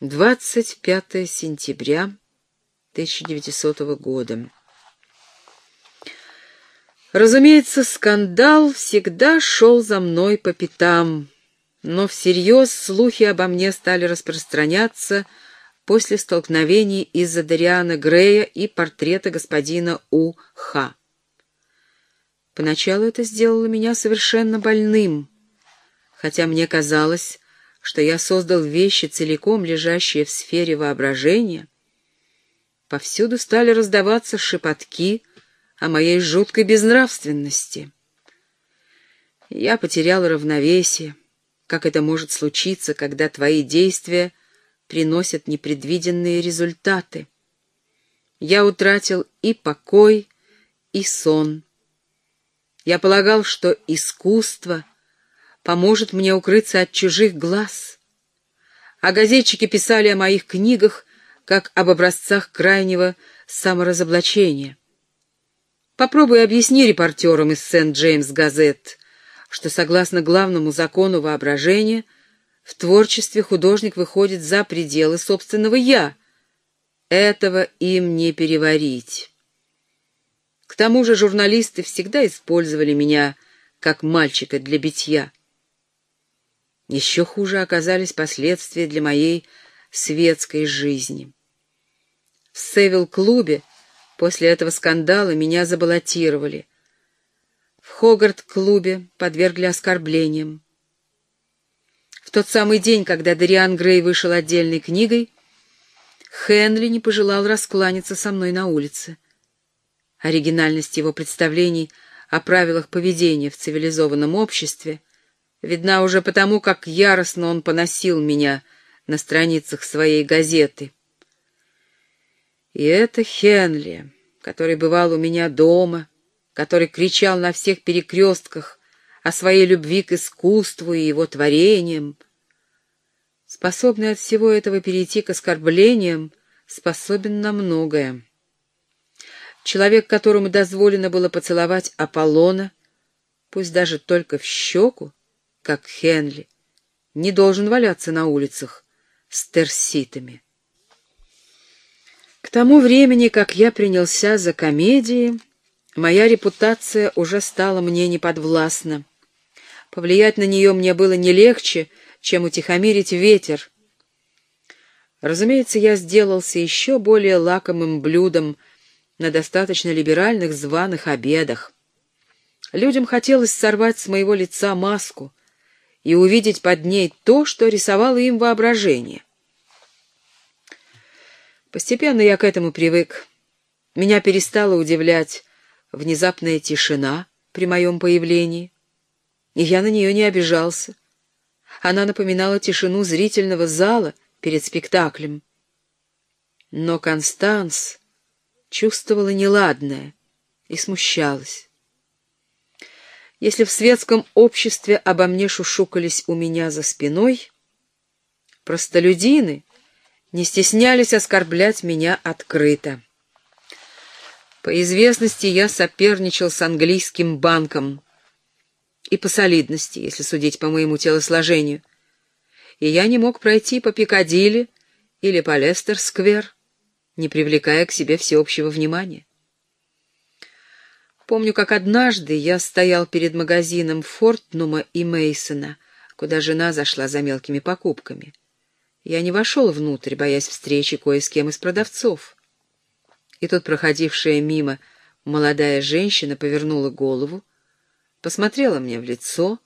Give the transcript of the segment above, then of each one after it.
25 сентября 1900 года. Разумеется, скандал всегда шел за мной по пятам, но всерьез слухи обо мне стали распространяться после столкновений из-за Дариана Грея и портрета господина У. Х. Поначалу это сделало меня совершенно больным, хотя мне казалось, что я создал вещи, целиком лежащие в сфере воображения, повсюду стали раздаваться шепотки о моей жуткой безнравственности. Я потерял равновесие, как это может случиться, когда твои действия приносят непредвиденные результаты. Я утратил и покой, и сон. Я полагал, что искусство поможет мне укрыться от чужих глаз. А газетчики писали о моих книгах, как об образцах крайнего саморазоблачения. Попробуй объясни репортерам из Сент-Джеймс Газет, что, согласно главному закону воображения, в творчестве художник выходит за пределы собственного «я». Этого им не переварить. К тому же журналисты всегда использовали меня как мальчика для битья. Еще хуже оказались последствия для моей светской жизни. В Севил-клубе после этого скандала меня забаллотировали. В Хогарт-клубе подвергли оскорблениям. В тот самый день, когда Дариан Грей вышел отдельной книгой, Хенли не пожелал раскланяться со мной на улице. Оригинальность его представлений о правилах поведения в цивилизованном обществе — Видна уже потому, как яростно он поносил меня на страницах своей газеты. И это Хенли, который бывал у меня дома, который кричал на всех перекрестках о своей любви к искусству и его творениям, способный от всего этого перейти к оскорблениям, способен на многое. Человек, которому дозволено было поцеловать Аполлона, пусть даже только в щеку, как Хенли, не должен валяться на улицах с терситами. К тому времени, как я принялся за комедии, моя репутация уже стала мне неподвластна. Повлиять на нее мне было не легче, чем утихомирить ветер. Разумеется, я сделался еще более лакомым блюдом на достаточно либеральных званых обедах. Людям хотелось сорвать с моего лица маску, и увидеть под ней то, что рисовало им воображение. Постепенно я к этому привык. Меня перестала удивлять внезапная тишина при моем появлении, и я на нее не обижался. Она напоминала тишину зрительного зала перед спектаклем. Но Констанс чувствовала неладное и смущалась. Если в светском обществе обо мне шушукались у меня за спиной, простолюдины не стеснялись оскорблять меня открыто. По известности я соперничал с английским банком и по солидности, если судить по моему телосложению, и я не мог пройти по Пикадилли или по Лестер-сквер, не привлекая к себе всеобщего внимания. Помню, как однажды я стоял перед магазином Фортнума и Мейсона, куда жена зашла за мелкими покупками. Я не вошел внутрь, боясь встречи кое с кем из продавцов. И тут проходившая мимо молодая женщина повернула голову, посмотрела мне в лицо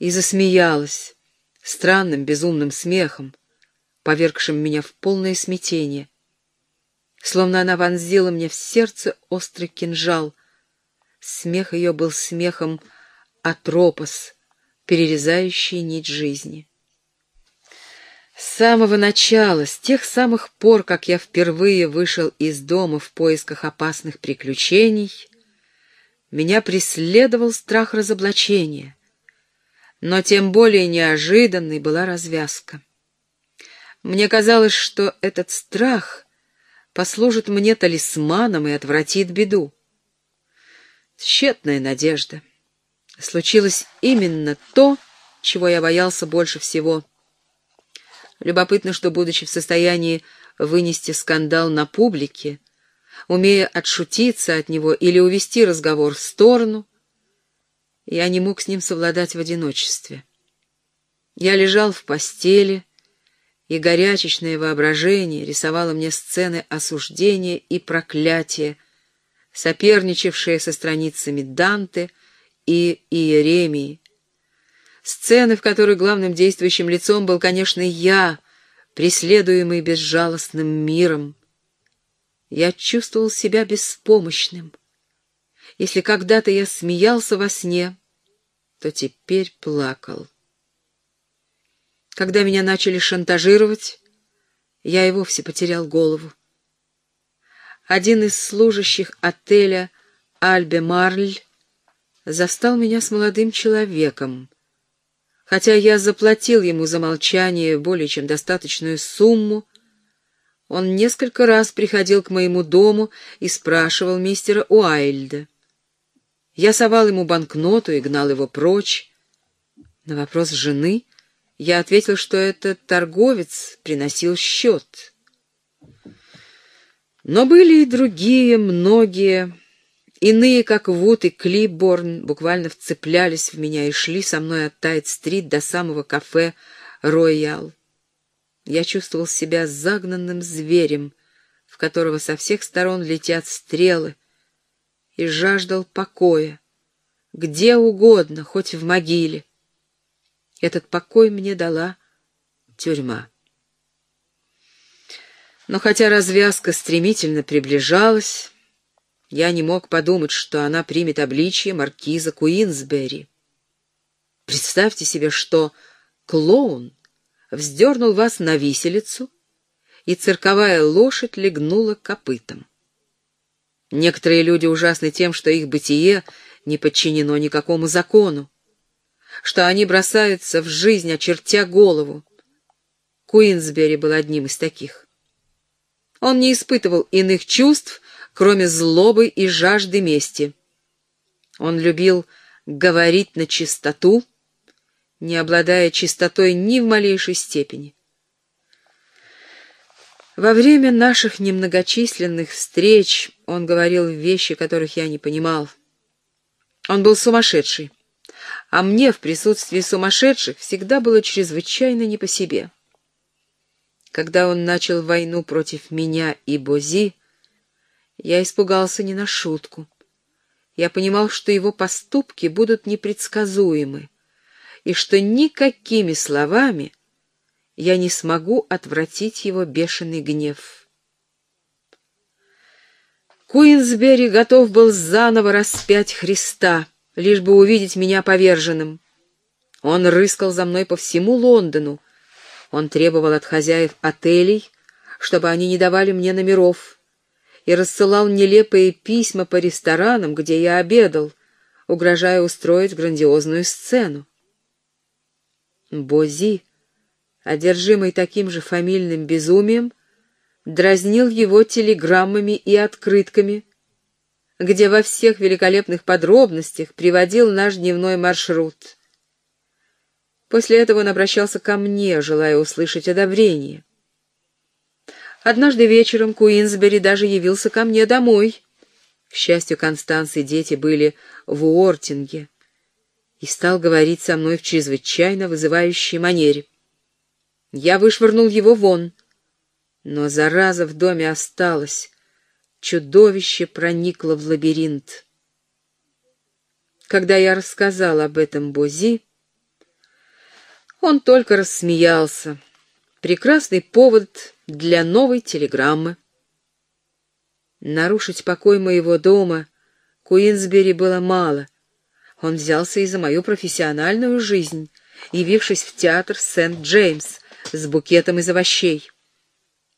и засмеялась странным безумным смехом, повергшим меня в полное смятение. Словно она вонзила мне в сердце острый кинжал — Смех ее был смехом Атропос, перерезающий нить жизни. С самого начала, с тех самых пор, как я впервые вышел из дома в поисках опасных приключений, меня преследовал страх разоблачения, но тем более неожиданной была развязка. Мне казалось, что этот страх послужит мне талисманом и отвратит беду. Тщетная надежда. Случилось именно то, чего я боялся больше всего. Любопытно, что, будучи в состоянии вынести скандал на публике, умея отшутиться от него или увести разговор в сторону, я не мог с ним совладать в одиночестве. Я лежал в постели, и горячечное воображение рисовало мне сцены осуждения и проклятия, соперничавшие со страницами Данте и Иеремии. Сцены, в которых главным действующим лицом был, конечно, я, преследуемый безжалостным миром. Я чувствовал себя беспомощным. Если когда-то я смеялся во сне, то теперь плакал. Когда меня начали шантажировать, я и вовсе потерял голову. Один из служащих отеля Альбе Марль застал меня с молодым человеком. Хотя я заплатил ему за молчание более чем достаточную сумму, он несколько раз приходил к моему дому и спрашивал мистера Уайльда. Я совал ему банкноту и гнал его прочь. На вопрос жены — я ответил, что этот торговец приносил счет. Но были и другие, многие. Иные, как Вуд и Клипборн, буквально вцеплялись в меня и шли со мной от Тайт-стрит до самого кафе «Роял». Я чувствовал себя загнанным зверем, в которого со всех сторон летят стрелы, и жаждал покоя, где угодно, хоть в могиле. Этот покой мне дала тюрьма. Но хотя развязка стремительно приближалась, я не мог подумать, что она примет обличье маркиза Куинсбери. Представьте себе, что клоун вздернул вас на виселицу, и цирковая лошадь легнула копытом. Некоторые люди ужасны тем, что их бытие не подчинено никакому закону что они бросаются в жизнь, очертя голову. Куинсбери был одним из таких. Он не испытывал иных чувств, кроме злобы и жажды мести. Он любил говорить на чистоту, не обладая чистотой ни в малейшей степени. Во время наших немногочисленных встреч он говорил вещи, которых я не понимал. Он был сумасшедший а мне в присутствии сумасшедших всегда было чрезвычайно не по себе. Когда он начал войну против меня и Бози, я испугался не на шутку. Я понимал, что его поступки будут непредсказуемы, и что никакими словами я не смогу отвратить его бешеный гнев. Куинсбери готов был заново распять Христа — лишь бы увидеть меня поверженным. Он рыскал за мной по всему Лондону. Он требовал от хозяев отелей, чтобы они не давали мне номеров, и рассылал нелепые письма по ресторанам, где я обедал, угрожая устроить грандиозную сцену. Бози, одержимый таким же фамильным безумием, дразнил его телеграммами и открытками, где во всех великолепных подробностях приводил наш дневной маршрут. После этого он обращался ко мне, желая услышать одобрение. Однажды вечером Куинсбери даже явился ко мне домой. К счастью, Констанс и дети были в Уортинге и стал говорить со мной в чрезвычайно вызывающей манере. Я вышвырнул его вон, но зараза в доме осталась, чудовище проникло в лабиринт. Когда я рассказал об этом Бози, он только рассмеялся. Прекрасный повод для новой телеграммы. Нарушить покой моего дома Куинсбери было мало. Он взялся и за мою профессиональную жизнь, явившись в театр Сент-Джеймс с букетом из овощей.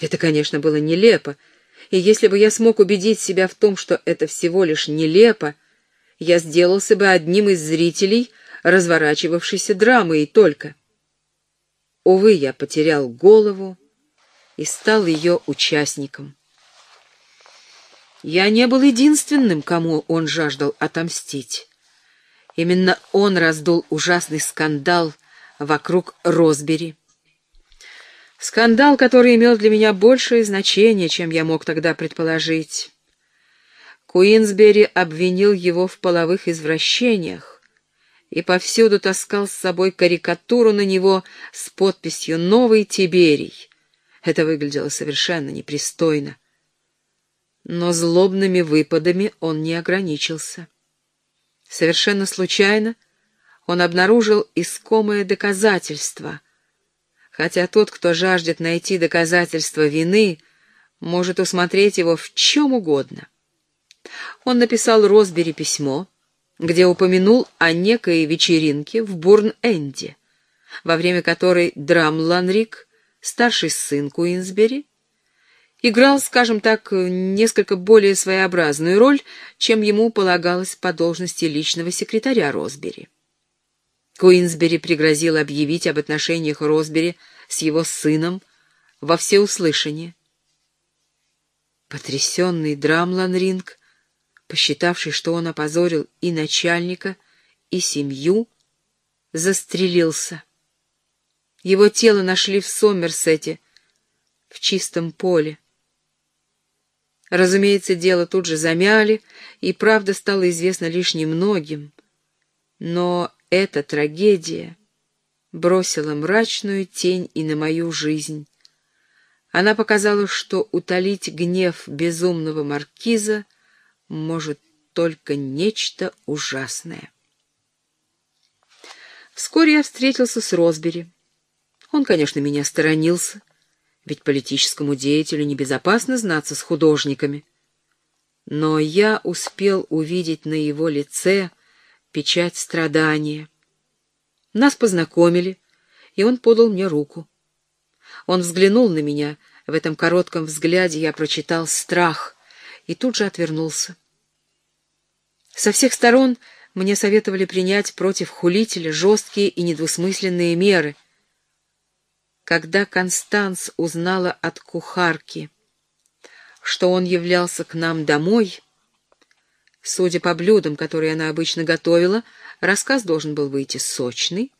Это, конечно, было нелепо, и если бы я смог убедить себя в том, что это всего лишь нелепо, я сделался бы одним из зрителей разворачивавшейся драмы и только. Увы, я потерял голову и стал ее участником. Я не был единственным, кому он жаждал отомстить. Именно он раздул ужасный скандал вокруг Росбери. Скандал, который имел для меня большее значение, чем я мог тогда предположить. Куинсбери обвинил его в половых извращениях и повсюду таскал с собой карикатуру на него с подписью «Новый Тиберий». Это выглядело совершенно непристойно. Но злобными выпадами он не ограничился. Совершенно случайно он обнаружил искомое доказательство, хотя тот, кто жаждет найти доказательство вины, может усмотреть его в чем угодно. Он написал Росбери письмо, где упомянул о некой вечеринке в Бурн-Энде, во время которой Драм Ланрик, старший сын Куинсбери, играл, скажем так, несколько более своеобразную роль, чем ему полагалось по должности личного секретаря Росбери. Куинсбери пригрозил объявить об отношениях Росбери с его сыном во всеуслышание. Потрясенный Драмлан-Ринг, посчитавший, что он опозорил и начальника, и семью, застрелился. Его тело нашли в Сомерсете, в чистом поле. Разумеется, дело тут же замяли, и правда стала известна лишь немногим. Но эта трагедия бросила мрачную тень и на мою жизнь. Она показала, что утолить гнев безумного маркиза может только нечто ужасное. Вскоре я встретился с Росбери. Он, конечно, меня сторонился, ведь политическому деятелю небезопасно знаться с художниками. Но я успел увидеть на его лице печать страдания. Нас познакомили, и он подал мне руку. Он взглянул на меня, в этом коротком взгляде я прочитал страх и тут же отвернулся. Со всех сторон мне советовали принять против хулителя жесткие и недвусмысленные меры — когда Констанс узнала от кухарки, что он являлся к нам домой, судя по блюдам, которые она обычно готовила, рассказ должен был выйти сочный.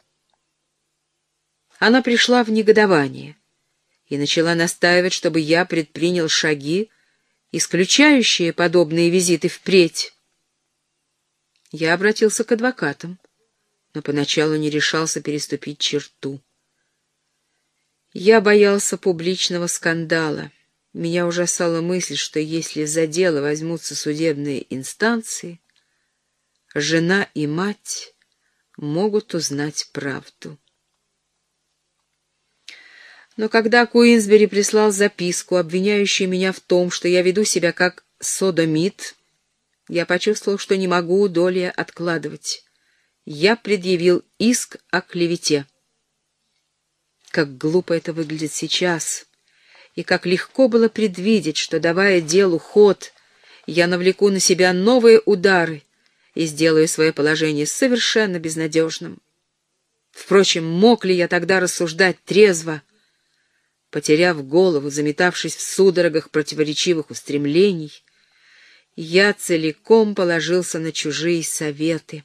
Она пришла в негодование и начала настаивать, чтобы я предпринял шаги, исключающие подобные визиты впредь. Я обратился к адвокатам, но поначалу не решался переступить черту. Я боялся публичного скандала. Меня ужасала мысль, что если за дело возьмутся судебные инстанции, жена и мать могут узнать правду. Но когда Куинсбери прислал записку, обвиняющую меня в том, что я веду себя как содомит, я почувствовал, что не могу доли откладывать. Я предъявил иск о клевете. Как глупо это выглядит сейчас, и как легко было предвидеть, что, давая делу ход, я навлеку на себя новые удары и сделаю свое положение совершенно безнадежным. Впрочем, мог ли я тогда рассуждать трезво? Потеряв голову, заметавшись в судорогах противоречивых устремлений, я целиком положился на чужие советы.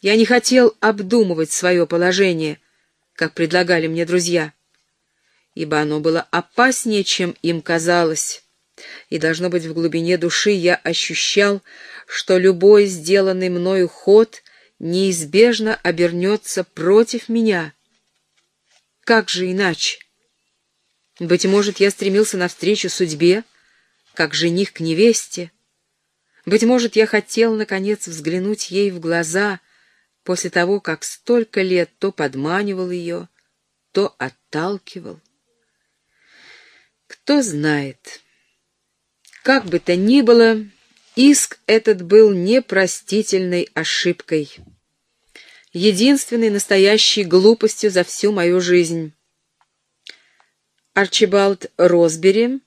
Я не хотел обдумывать свое положение — как предлагали мне друзья, ибо оно было опаснее, чем им казалось, и, должно быть, в глубине души я ощущал, что любой сделанный мною ход неизбежно обернется против меня. Как же иначе? Быть может, я стремился навстречу судьбе, как жених к невесте. Быть может, я хотел, наконец, взглянуть ей в глаза — после того, как столько лет то подманивал ее, то отталкивал. Кто знает. Как бы то ни было, иск этот был непростительной ошибкой, единственной настоящей глупостью за всю мою жизнь. Арчибалд Росбери,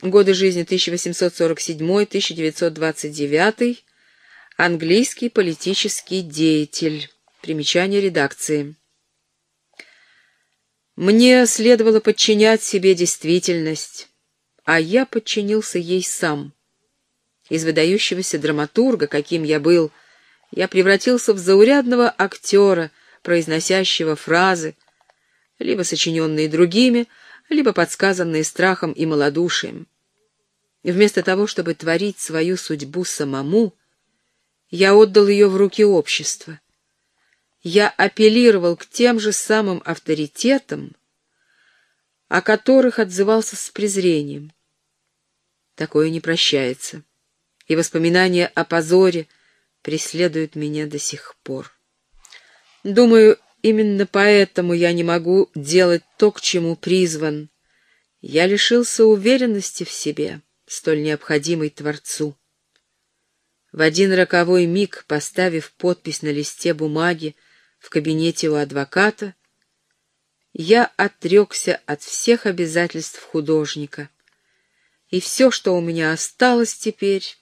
годы жизни 1847-1929, Английский политический деятель. Примечание редакции. Мне следовало подчинять себе действительность, а я подчинился ей сам. Из выдающегося драматурга, каким я был, я превратился в заурядного актера, произносящего фразы, либо сочиненные другими, либо подсказанные страхом и малодушием. Вместо того, чтобы творить свою судьбу самому, я отдал ее в руки общества. Я апеллировал к тем же самым авторитетам, о которых отзывался с презрением. Такое не прощается, и воспоминания о позоре преследуют меня до сих пор. Думаю, именно поэтому я не могу делать то, к чему призван. Я лишился уверенности в себе, столь необходимой Творцу. В один роковой миг, поставив подпись на листе бумаги в кабинете у адвоката, я отрекся от всех обязательств художника, и все, что у меня осталось теперь,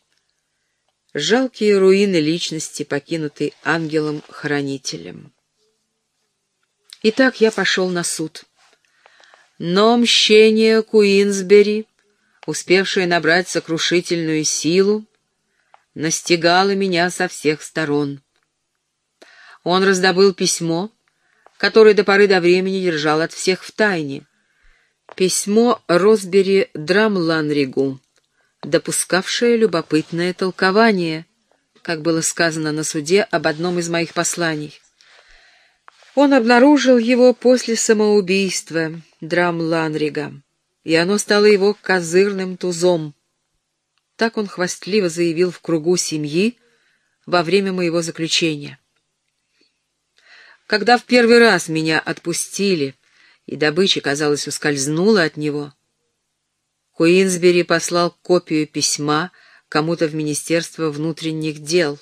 жалкие руины личности, покинутой ангелом-хранителем. Итак, я пошел на суд. Но мщение Куинсбери, успевшее набрать сокрушительную силу, настигало меня со всех сторон. Он раздобыл письмо, которое до поры до времени держал от всех в тайне. Письмо Росбери Драмланригу, допускавшее любопытное толкование, как было сказано на суде об одном из моих посланий. Он обнаружил его после самоубийства Драмланрига, и оно стало его козырным тузом. Так он хвастливо заявил в кругу семьи во время моего заключения. Когда в первый раз меня отпустили, и добыча, казалось, ускользнула от него, Куинсбери послал копию письма кому-то в Министерство внутренних дел,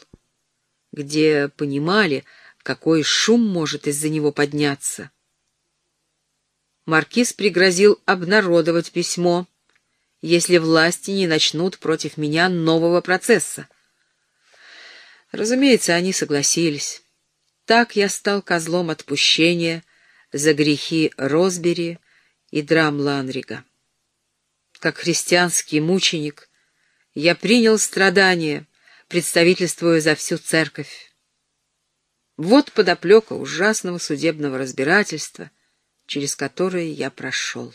где понимали, какой шум может из-за него подняться. Маркиз пригрозил обнародовать письмо, если власти не начнут против меня нового процесса. Разумеется, они согласились. Так я стал козлом отпущения за грехи Росбери и Драм Ланрига. Как христианский мученик я принял страдания, представительствуя за всю церковь. Вот подоплека ужасного судебного разбирательства, через которое я прошел.